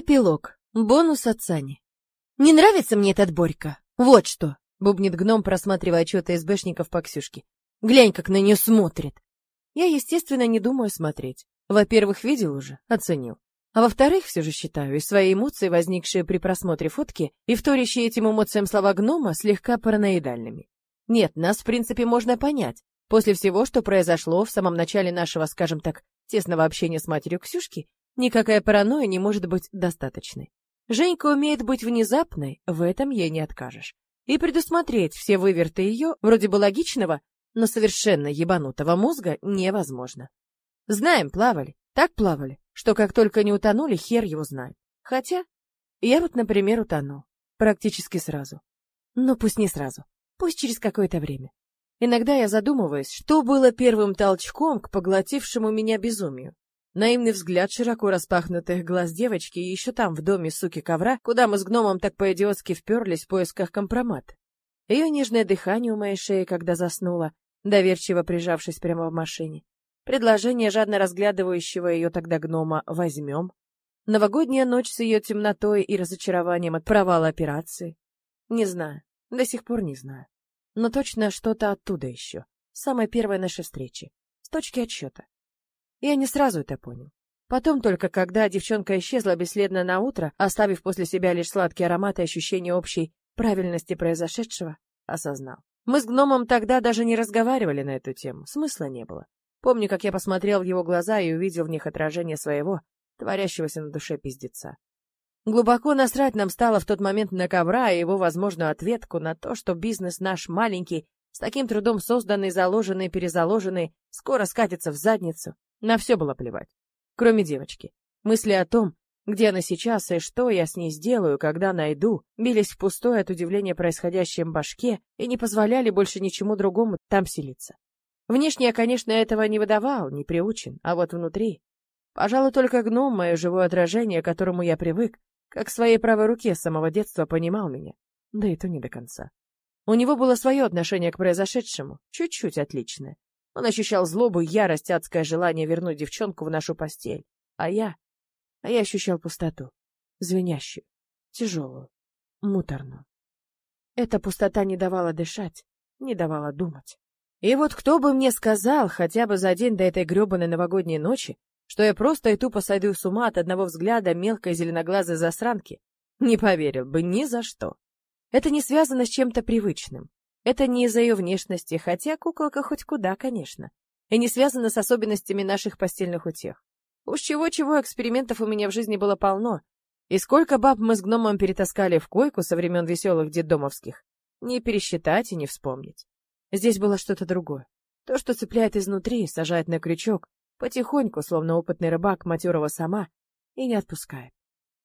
Эпилог. Бонус от Сани. «Не нравится мне этот Борька. Вот что!» — бубнит гном, просматривая отчеты СБшников по Ксюшке. «Глянь, как на нее смотрит!» Я, естественно, не думаю смотреть. Во-первых, видел уже, оценил. А во-вторых, все же считаю, и свои эмоции, возникшие при просмотре фотки, и вторящие этим эмоциям слова гнома, слегка параноидальными. Нет, нас, в принципе, можно понять. После всего, что произошло в самом начале нашего, скажем так, тесного общения с матерью Ксюшки, Никакая паранойя не может быть достаточной. Женька умеет быть внезапной, в этом ей не откажешь. И предусмотреть все выверты ее, вроде бы логичного, но совершенно ебанутого мозга невозможно. Знаем, плавали, так плавали, что как только не утонули, хер его знает. Хотя, я вот, например, утонул. Практически сразу. Но пусть не сразу, пусть через какое-то время. Иногда я задумываюсь, что было первым толчком к поглотившему меня безумию. Наивный взгляд широко распахнутых глаз девочки еще там, в доме суки ковра, куда мы с гномом так по-идиотски вперлись в поисках компромата. Ее нежное дыхание у моей шеи, когда заснула, доверчиво прижавшись прямо в машине. Предложение жадно разглядывающего ее тогда гнома «возьмем». Новогодняя ночь с ее темнотой и разочарованием от провала операции. Не знаю, до сих пор не знаю. Но точно что-то оттуда еще, самой первой нашей встречи, с точки отсчета. Я не сразу это понял. Потом только, когда девчонка исчезла бесследно на утро, оставив после себя лишь сладкий аромат и ощущение общей правильности произошедшего, осознал. Мы с гномом тогда даже не разговаривали на эту тему, смысла не было. Помню, как я посмотрел в его глаза и увидел в них отражение своего, творящегося на душе пиздеца. Глубоко насрать нам стало в тот момент на ковра и его возможную ответку на то, что бизнес наш маленький, с таким трудом созданный, заложенный, перезаложенный, скоро скатится в задницу, на все было плевать. Кроме девочки. Мысли о том, где она сейчас и что я с ней сделаю, когда найду, бились в пустое от удивления происходящем башке и не позволяли больше ничему другому там селиться. Внешне я, конечно, этого не выдавал, не приучен, а вот внутри... Пожалуй, только гном, мое живое отражение, к которому я привык, как к своей правой руке с самого детства понимал меня. Да и то не до конца. У него было свое отношение к произошедшему, чуть-чуть отличное. Он ощущал злобу, ярость, адское желание вернуть девчонку в нашу постель. А я... А я ощущал пустоту. Звенящую, тяжелую, муторную. Эта пустота не давала дышать, не давала думать. И вот кто бы мне сказал, хотя бы за день до этой гребаной новогодней ночи, что я просто и тупо сойду с ума от одного взгляда мелкой зеленоглазой засранки, не поверил бы ни за что. Это не связано с чем-то привычным. Это не из-за ее внешности, хотя куколка хоть куда, конечно. И не связано с особенностями наших постельных утех. Уж чего-чего экспериментов у меня в жизни было полно. И сколько баб мы с гномом перетаскали в койку со времен веселых детдомовских. Не пересчитать и не вспомнить. Здесь было что-то другое. То, что цепляет изнутри, сажает на крючок, потихоньку, словно опытный рыбак матерого сама, и не отпускает.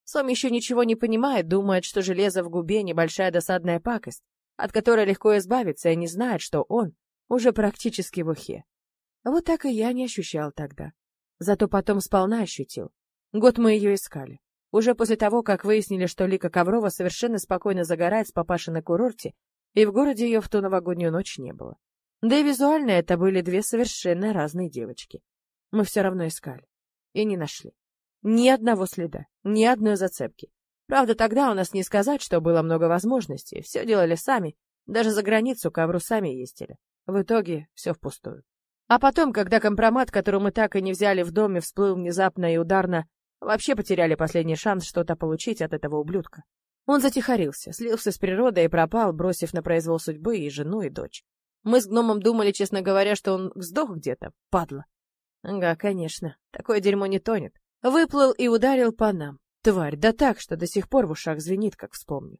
Сом еще ничего не понимает, думает, что железо в губе — небольшая досадная пакость, от которой легко избавиться, и не знает, что он уже практически в ухе. Вот так и я не ощущал тогда. Зато потом сполна ощутил. Год мы ее искали. Уже после того, как выяснили, что Лика Коврова совершенно спокойно загорает с папашей на курорте, и в городе ее в ту новогоднюю ночь не было. Да и визуально это были две совершенно разные девочки. Мы все равно искали. И не нашли. Ни одного следа, ни одной зацепки. Правда, тогда у нас не сказать, что было много возможностей. Все делали сами. Даже за границу ковру сами ездили. В итоге все впустую. А потом, когда компромат, который мы так и не взяли в доме, всплыл внезапно и ударно, вообще потеряли последний шанс что-то получить от этого ублюдка. Он затихарился, слился с природой и пропал, бросив на произвол судьбы и жену, и дочь. Мы с гномом думали, честно говоря, что он сдох где-то, падла. Ага, конечно, такое дерьмо не тонет. Выплыл и ударил по нам. Тварь, да так, что до сих пор в ушах звенит, как вспомню.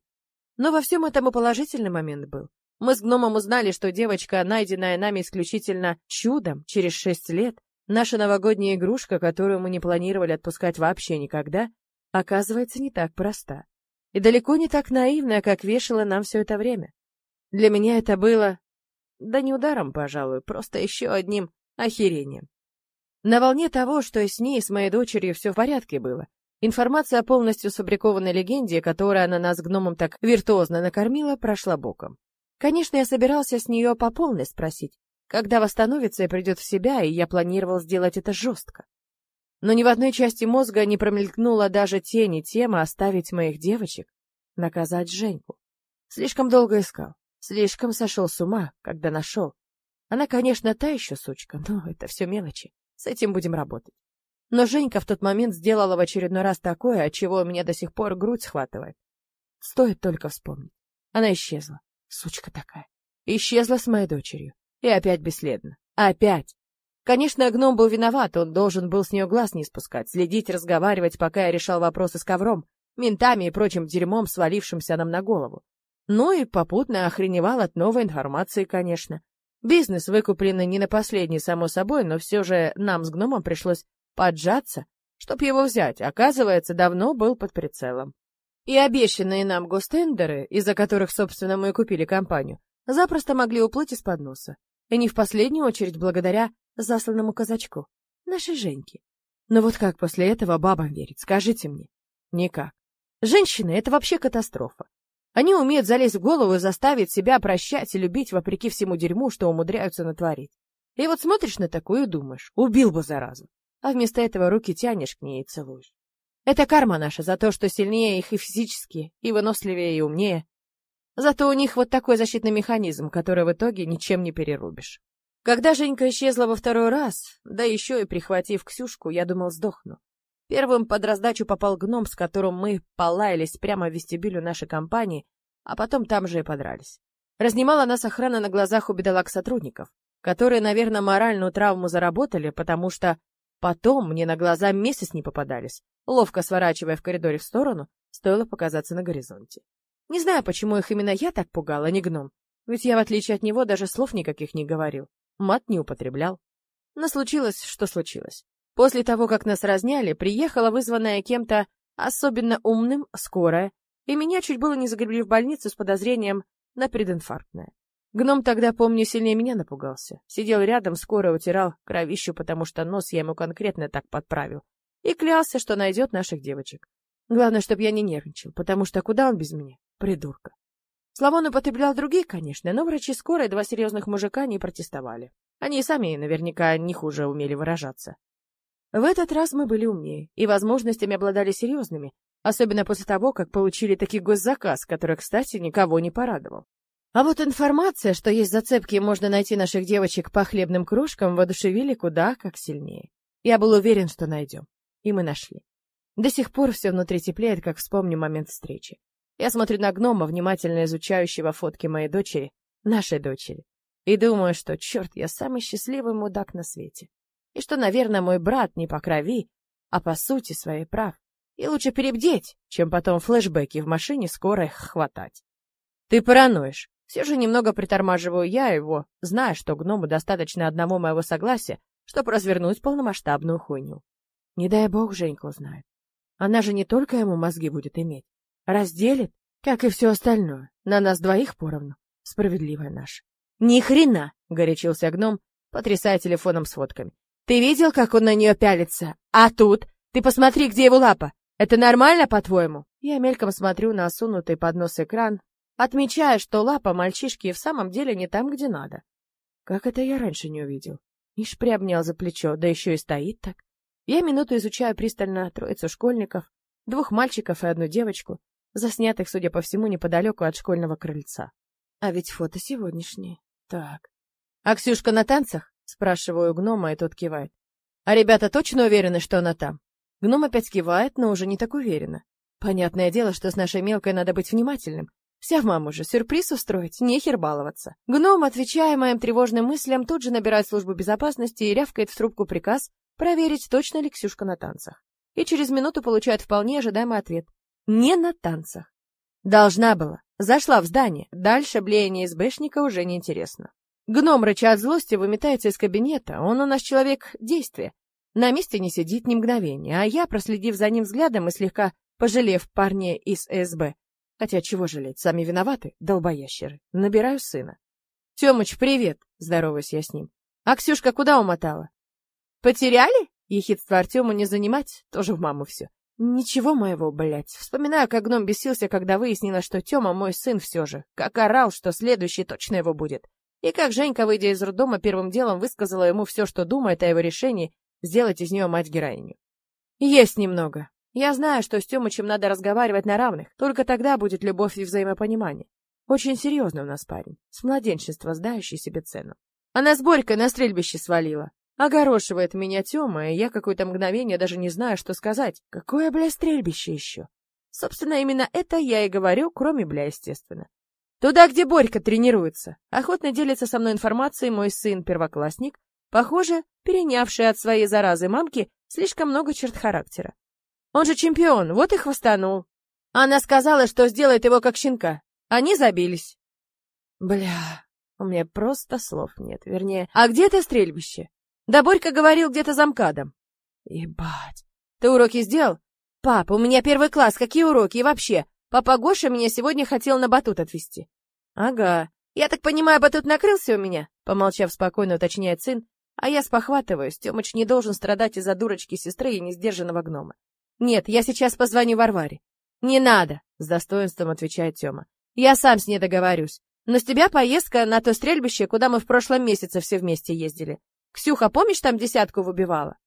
Но во всем этом и положительный момент был. Мы с гномом узнали, что девочка, найденная нами исключительно чудом через шесть лет, наша новогодняя игрушка, которую мы не планировали отпускать вообще никогда, оказывается не так проста. И далеко не так наивная, как вешала нам все это время. Для меня это было... Да не ударом, пожалуй, просто еще одним охерением. На волне того, что с ней, с моей дочерью все в порядке было, Информация о полностью сфабрикованной легенде, которой она нас гномом так виртуозно накормила, прошла боком. Конечно, я собирался с нее по полной спросить, когда восстановится и придет в себя, и я планировал сделать это жестко. Но ни в одной части мозга не промелькнула даже тени темы оставить моих девочек, наказать Женьку. Слишком долго искал, слишком сошел с ума, когда нашел. Она, конечно, та еще сучка, но это все мелочи. С этим будем работать. Но Женька в тот момент сделала в очередной раз такое, от чего у меня до сих пор грудь схватывает. Стоит только вспомнить. Она исчезла. Сучка такая. Исчезла с моей дочерью. И опять бесследно. Опять. Конечно, гном был виноват, он должен был с нее глаз не спускать, следить, разговаривать, пока я решал вопросы с ковром, ментами и прочим дерьмом, свалившимся нам на голову. Ну и попутно охреневал от новой информации, конечно. Бизнес выкупленный не на последний, само собой, но все же нам с гномом пришлось поджаться, чтоб его взять, оказывается, давно был под прицелом. И обещанные нам гостендеры, из-за которых, собственно, мы и купили компанию, запросто могли уплыть из-под носа. И не в последнюю очередь благодаря засланному казачку, нашей Женьке. Но вот как после этого бабам верить, скажите мне? Никак. Женщины — это вообще катастрофа. Они умеют залезть в голову и заставить себя прощать и любить вопреки всему дерьму, что умудряются натворить. И вот смотришь на такую и думаешь, убил бы заразу. А вместо этого руки тянешь к ней и целуешь. Это карма наша за то, что сильнее их и физически, и выносливее, и умнее. Зато у них вот такой защитный механизм, который в итоге ничем не перерубишь. Когда Женька исчезла во второй раз, да еще и прихватив Ксюшку, я думал, сдохну. Первым под раздачу попал гном, с которым мы полаялись прямо в вестибюлю нашей компании, а потом там же и подрались. Разнимала нас охрана на глазах у бедолаг сотрудников, которые, наверное, моральную травму заработали, потому что потом мне на глаза месяц не попадались, ловко сворачивая в коридоре в сторону, стоило показаться на горизонте. Не знаю, почему их именно я так пугала, не гном. Ведь я, в отличие от него, даже слов никаких не говорил. Мат не употреблял. Но случилось, что случилось. После того, как нас разняли, приехала вызванная кем-то особенно умным скорая, и меня чуть было не загребли в больницу с подозрением на прединфарктное. Гном тогда, помню, сильнее меня напугался. Сидел рядом, скоро утирал кровищу, потому что нос я ему конкретно так подправил. И клялся, что найдет наших девочек. Главное, чтобы я не нервничал, потому что куда он без меня? Придурка. Слова он употреблял другие, конечно, но врачи скорой два серьезных мужика не протестовали. Они и сами наверняка не хуже умели выражаться. В этот раз мы были умнее и возможностями обладали серьезными, особенно после того, как получили такой госзаказ, который, кстати, никого не порадовал. А вот информация, что есть зацепки и можно найти наших девочек по хлебным кружкам, воодушевили куда как сильнее. Я был уверен, что найдем. И мы нашли. До сих пор все внутри теплеет, как вспомню момент встречи. Я смотрю на гнома, внимательно изучающего фотки моей дочери, нашей дочери, и думаю, что, черт, я самый счастливый мудак на свете. И что, наверное, мой брат не по крови, а по сути своей прав. И лучше перебдеть, чем потом флешбеки в машине скоро их хватать. Ты параноишь. Все же немного притормаживаю я его, зная, что гному достаточно одного моего согласия, чтобы развернуть полномасштабную хуйню. Не дай бог Женька узнает. Она же не только ему мозги будет иметь, Разделит, как и все остальное, на нас двоих поровну. Справедливая наша. Ни хрена, горячился гном, потрясая телефоном с фотками. Ты видел, как он на нее пялится? А тут? Ты посмотри, где его лапа. Это нормально, по-твоему? Я мельком смотрю на осунутый под нос экран, отмечая, что лапа мальчишки в самом деле не там, где надо. Как это я раньше не увидел? Ишь приобнял за плечо, да еще и стоит так. Я минуту изучаю пристально троицу школьников, двух мальчиков и одну девочку, заснятых, судя по всему, неподалеку от школьного крыльца. А ведь фото сегодняшнее. Так. А Ксюшка на танцах? Спрашиваю гнома, и тот кивает. А ребята точно уверены, что она там? Гном опять кивает, но уже не так уверенно. Понятное дело, что с нашей мелкой надо быть внимательным. Вся в маму же, сюрприз устроить, нехер баловаться. Гном, отвечая моим тревожным мыслям, тут же набирает службу безопасности и рявкает в трубку приказ проверить, точно ли Ксюшка на танцах. И через минуту получает вполне ожидаемый ответ. Не на танцах. Должна была. Зашла в здание. Дальше блеяние СБшника уже неинтересно. Гном, рыча от злости, выметается из кабинета. Он у нас человек действия. На месте не сидит ни мгновения, а я, проследив за ним взглядом и слегка пожалев парня из СБ, хотя чего жалеть, сами виноваты, долбоящеры, набираю сына. Тёмыч, привет, здороваюсь я с ним. А Ксюшка куда умотала? Потеряли? Ехидство Артему не занимать, тоже в маму все. Ничего моего, блядь. Вспоминаю, как гном бесился, когда выяснила, что Тёма мой сын все же. Как орал, что следующий точно его будет. И как Женька, выйдя из роддома, первым делом высказала ему все, что думает о его решении сделать из нее мать-героиню. Есть немного. Я знаю, что с Тёмычем надо разговаривать на равных, только тогда будет любовь и взаимопонимание. Очень серьезный у нас парень, с младенчества знающий себе цену. Она с Борькой на стрельбище свалила. Огорошивает меня Тёма, и я какое-то мгновение даже не знаю, что сказать. Какое, бля, стрельбище еще? Собственно, именно это я и говорю, кроме, бля, естественно. Туда, где Борька тренируется. Охотно делится со мной информацией мой сын-первоклассник, похоже, перенявший от своей заразы мамки слишком много черт характера. Он же чемпион, вот и хвостанул. Она сказала, что сделает его как щенка. Они забились. Бля, у меня просто слов нет. Вернее, а где это стрельбище? Да Борька говорил где-то за МКАДом. Ебать. Ты уроки сделал? Папа, у меня первый класс, какие уроки? И вообще, папа Гоша меня сегодня хотел на батут отвезти. Ага. Я так понимаю, батут накрылся у меня? Помолчав спокойно, уточняет сын, а я спохватываюсь. Тёмыч не должен страдать из-за дурочки сестры и несдержанного гнома. Нет, я сейчас позвоню Варваре. Не надо, с достоинством отвечает Тёма. Я сам с ней договорюсь. Но с тебя поездка на то стрельбище, куда мы в прошлом месяце все вместе ездили. Ксюха, помнишь, там десятку выбивала?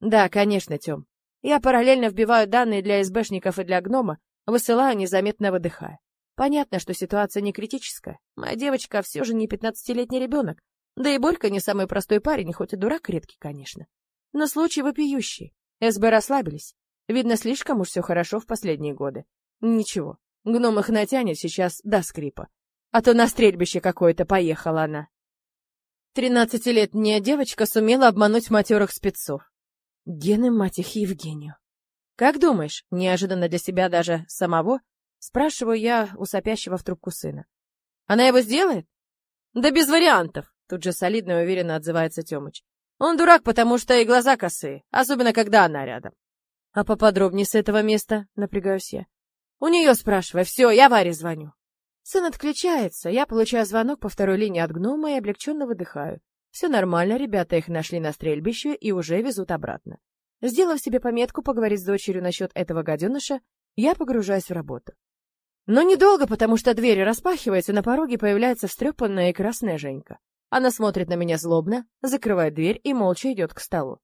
Да, конечно, Тём. Я параллельно вбиваю данные для СБшников и для гнома, высылаю, незаметно выдыхая. Понятно, что ситуация не критическая. Моя девочка все же не пятнадцатилетний ребенок. Да и Борька не самый простой парень, хоть и дурак редкий, конечно. Но случай вопиющий. СБ расслабились. Видно, слишком уж все хорошо в последние годы. Ничего, гном их натянет сейчас до скрипа. А то на стрельбище какое-то поехала она. Тринадцатилетняя девочка сумела обмануть матерых спецов. Гены, мать их, Евгению. Как думаешь, неожиданно для себя даже самого, спрашиваю я у сопящего в трубку сына. Она его сделает? Да без вариантов, тут же солидно и уверенно отзывается Тёмыч. Он дурак, потому что и глаза косые, особенно когда она рядом. А поподробнее с этого места, напрягаюсь я. У нее спрашивай, все, я Варе звоню. Сын отключается, я получаю звонок по второй линии от гнома и облегченно выдыхаю. Все нормально, ребята их нашли на стрельбище и уже везут обратно. Сделав себе пометку поговорить с дочерью насчет этого гаденыша, я погружаюсь в работу. Но недолго, потому что дверь распахивается, на пороге появляется встрепанная и красная Женька. Она смотрит на меня злобно, закрывает дверь и молча идет к столу.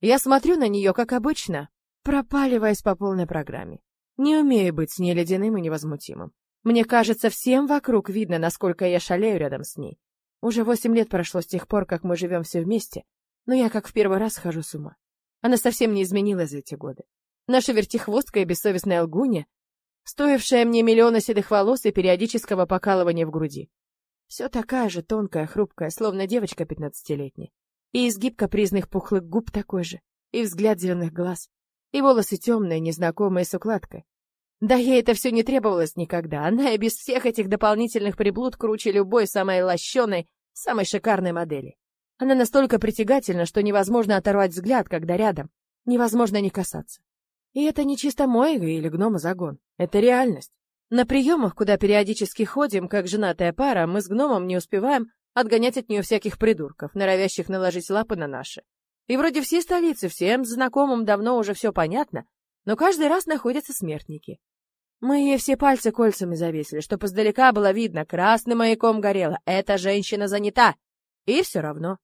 Я смотрю на нее, как обычно, пропаливаясь по полной программе. Не умею быть ней ледяным и невозмутимым. Мне кажется, всем вокруг видно, насколько я шалею рядом с ней. Уже восемь лет прошло с тех пор, как мы живем все вместе, но я как в первый раз схожу с ума. Она совсем не изменилась за эти годы. Наша вертихвостка и бессовестная лгунья, стоившая мне миллионы седых волос и периодического покалывания в груди. Все такая же тонкая, хрупкая, словно девочка пятнадцатилетняя. И изгиб капризных пухлых губ такой же, и взгляд зеленых глаз, и волосы темные, незнакомые с укладкой. Да ей это все не требовалось никогда. Она и без всех этих дополнительных приблуд круче любой самой лощеной, самой шикарной модели. Она настолько притягательна, что невозможно оторвать взгляд, когда рядом. Невозможно не касаться. И это не чисто мой или гнома загон. Это реальность. На приемах, куда периодически ходим, как женатая пара, мы с гномом не успеваем отгонять от нее всяких придурков, норовящих наложить лапы на наши. И вроде всей столицы, всем знакомым давно уже все понятно, но каждый раз находятся смертники. Мы ей все пальцы кольцами завесили, чтоб издалека было видно, красным маяком горело. Эта женщина занята. И все равно.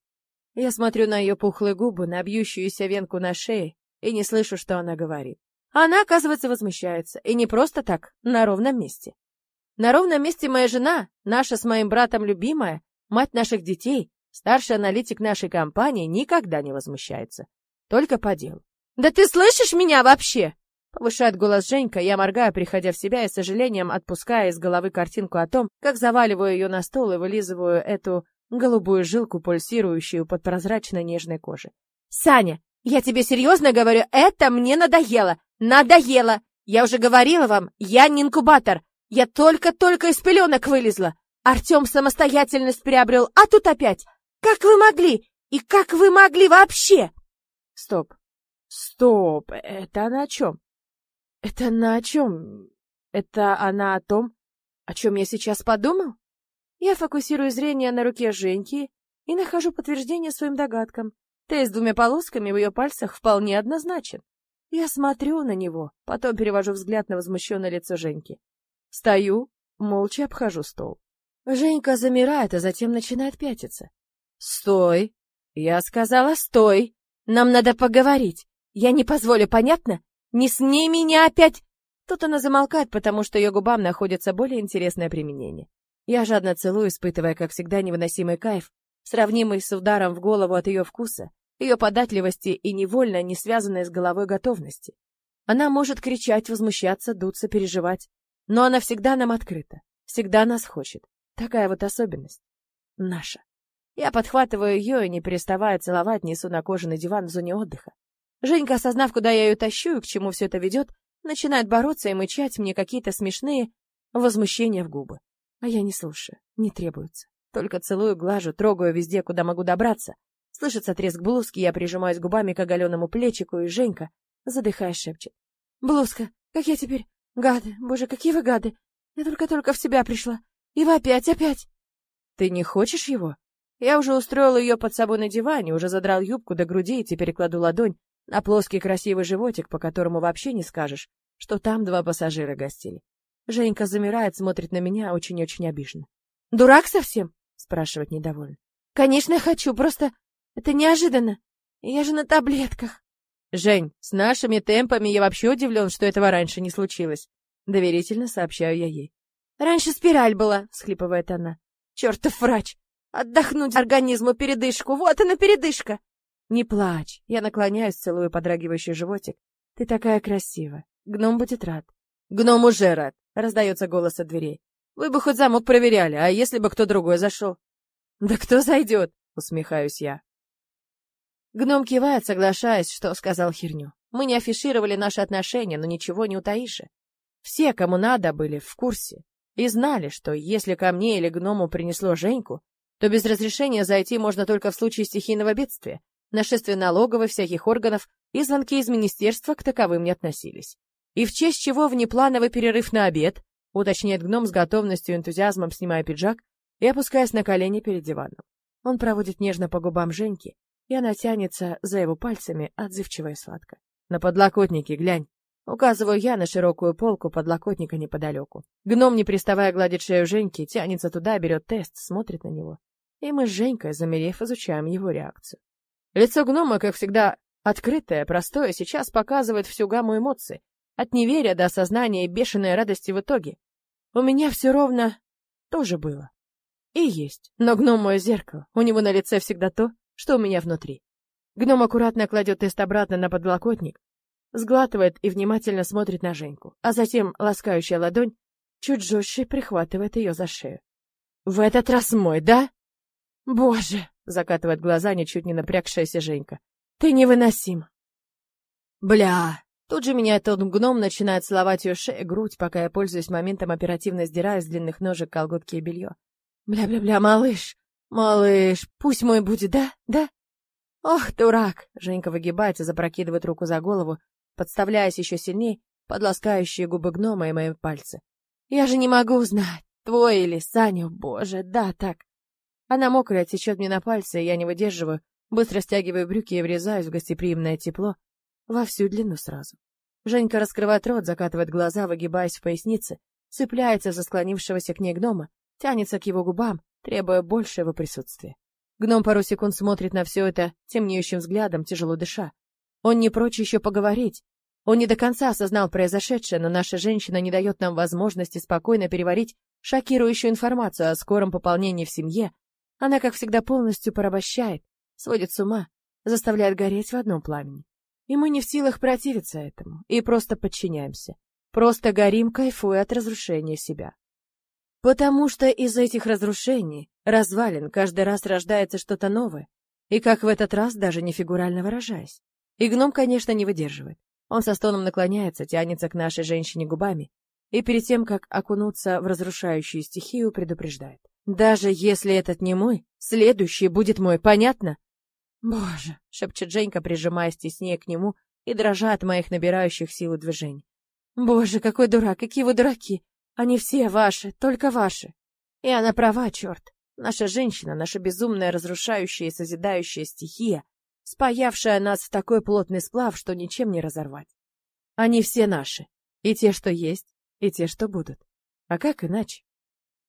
Я смотрю на ее пухлые губы, на бьющуюся венку на шее, и не слышу, что она говорит. Она, оказывается, возмущается. И не просто так, на ровном месте. На ровном месте моя жена, наша с моим братом любимая, мать наших детей, Старший аналитик нашей компании никогда не возмущается. Только по делу. «Да ты слышишь меня вообще?» Повышает голос Женька, я моргаю, приходя в себя и с сожалением отпуская из головы картинку о том, как заваливаю ее на стол и вылизываю эту голубую жилку, пульсирующую под прозрачной нежной кожей. «Саня, я тебе серьезно говорю, это мне надоело! Надоело! Я уже говорила вам, я не инкубатор! Я только-только из пеленок вылезла! Артем самостоятельность приобрел, а тут опять как вы могли? И как вы могли вообще? Стоп. Стоп. Это она о чем? Это она о чем? Это она о том, о чем я сейчас подумал? Я фокусирую зрение на руке Женьки и нахожу подтверждение своим догадкам. Тест с двумя полосками в ее пальцах вполне однозначен. Я смотрю на него, потом перевожу взгляд на возмущенное лицо Женьки. Стою, молча обхожу стол. Женька замирает, а затем начинает пятиться. «Стой!» Я сказала «стой!» Нам надо поговорить. Я не позволю, понятно? Не смей меня опять... Тут она замолкает, потому что ее губам находится более интересное применение. Я жадно целую, испытывая, как всегда, невыносимый кайф, сравнимый с ударом в голову от ее вкуса, ее податливости и невольно не связанной с головой готовности. Она может кричать, возмущаться, дуться, переживать, но она всегда нам открыта, всегда нас хочет. Такая вот особенность. Наша. Я подхватываю ее и, не переставая целовать, несу на кожаный диван в зоне отдыха. Женька, осознав, куда я ее тащу и к чему все это ведет, начинает бороться и мычать мне какие-то смешные возмущения в губы. А я не слушаю, не требуется. Только целую, глажу, трогаю везде, куда могу добраться. Слышится треск блузки, я прижимаюсь губами к оголенному плечику, и Женька, задыхаясь, шепчет. «Блузка, как я теперь? Гады, боже, какие вы гады! Я только-только в себя пришла. И вы опять, опять!» «Ты не хочешь его?» Я уже устроил ее под собой на диване, уже задрал юбку до груди и теперь кладу ладонь на плоский красивый животик, по которому вообще не скажешь, что там два пассажира гостили. Женька замирает, смотрит на меня очень-очень обиженно. «Дурак совсем?» — спрашивает недовольно. «Конечно, хочу, просто это неожиданно. Я же на таблетках». «Жень, с нашими темпами я вообще удивлен, что этого раньше не случилось», — доверительно сообщаю я ей. «Раньше спираль была», — схлипывает она. «Чертов врач! Отдохнуть организму передышку, вот она передышка!» «Не плачь!» Я наклоняюсь, целую подрагивающий животик. «Ты такая красивая. Гном будет рад». «Гном уже рад!» — раздается голос от дверей. «Вы бы хоть замок проверяли, а если бы кто другой зашел?» «Да кто зайдет?» — усмехаюсь я. Гном кивает, соглашаясь, что сказал херню. Мы не афишировали наши отношения, но ничего не утаишь. Все, кому надо, были в курсе и знали, что если ко мне или гному принесло Женьку, то без разрешения зайти можно только в случае стихийного бедствия, нашествия налоговой, всяких органов и звонки из министерства к таковым не относились. И в честь чего внеплановый перерыв на обед, уточняет гном с готовностью и энтузиазмом, снимая пиджак и опускаясь на колени перед диваном. Он проводит нежно по губам Женьки, и она тянется за его пальцами, отзывчиво и сладко. «На подлокотнике глянь!» Указываю я на широкую полку подлокотника неподалеку. Гном, не приставая гладить шею Женьки, тянется туда, берет тест, смотрит на него. И мы с Женькой, замерев, изучаем его реакцию. Лицо гнома, как всегда, открытое, простое, сейчас показывает всю гамму эмоций. От неверия до осознания и бешеной радости в итоге. У меня все ровно тоже было. И есть. Но гном мое зеркало. У него на лице всегда то, что у меня внутри. Гном аккуратно кладет тест обратно на подлокотник, сглатывает и внимательно смотрит на Женьку, а затем ласкающая ладонь чуть жестче прихватывает ее за шею. «В этот раз мой, да?» «Боже!» — закатывает глаза ничуть не напрягшаяся Женька. «Ты невыносим!» «Бля!» Тут же меня этот гном начинает целовать ее шею, грудь, пока я пользуюсь моментом оперативно сдираю с длинных ножек колготки и белье. «Бля-бля-бля, малыш! Малыш, пусть мой будет, да? Да?» «Ох, дурак!» — Женька выгибается, запрокидывает руку за голову, подставляясь еще сильнее под губы гнома и мои пальцы. «Я же не могу узнать, твой или Саню, боже, да, так!» Она мокрая, течет мне на пальцы, и я не выдерживаю, быстро стягиваю брюки и врезаюсь в гостеприимное тепло во всю длину сразу. Женька раскрывает рот, закатывает глаза, выгибаясь в пояснице, цепляется за склонившегося к ней гнома, тянется к его губам, требуя большего присутствия. Гном пару секунд смотрит на все это темнеющим взглядом, тяжело дыша. Он не прочь еще поговорить. Он не до конца осознал произошедшее, но наша женщина не дает нам возможности спокойно переварить шокирующую информацию о скором пополнении в семье, она, как всегда, полностью порабощает, сводит с ума, заставляет гореть в одном пламени. И мы не в силах противиться этому, и просто подчиняемся. Просто горим, кайфуя от разрушения себя. Потому что из этих разрушений, развалин, каждый раз рождается что-то новое, и как в этот раз, даже не фигурально выражаясь. И гном, конечно, не выдерживает. Он со стоном наклоняется, тянется к нашей женщине губами, и перед тем, как окунуться в разрушающую стихию, предупреждает. Даже если этот не мой, следующий будет мой, понятно? Боже, шепчет Женька, прижимаясь теснее к нему и дрожа от моих набирающих силу движений. Боже, какой дурак, какие вы дураки! Они все ваши, только ваши. И она права, черт. Наша женщина, наша безумная, разрушающая и созидающая стихия, спаявшая нас в такой плотный сплав, что ничем не разорвать. Они все наши. И те, что есть, и те, что будут. А как иначе?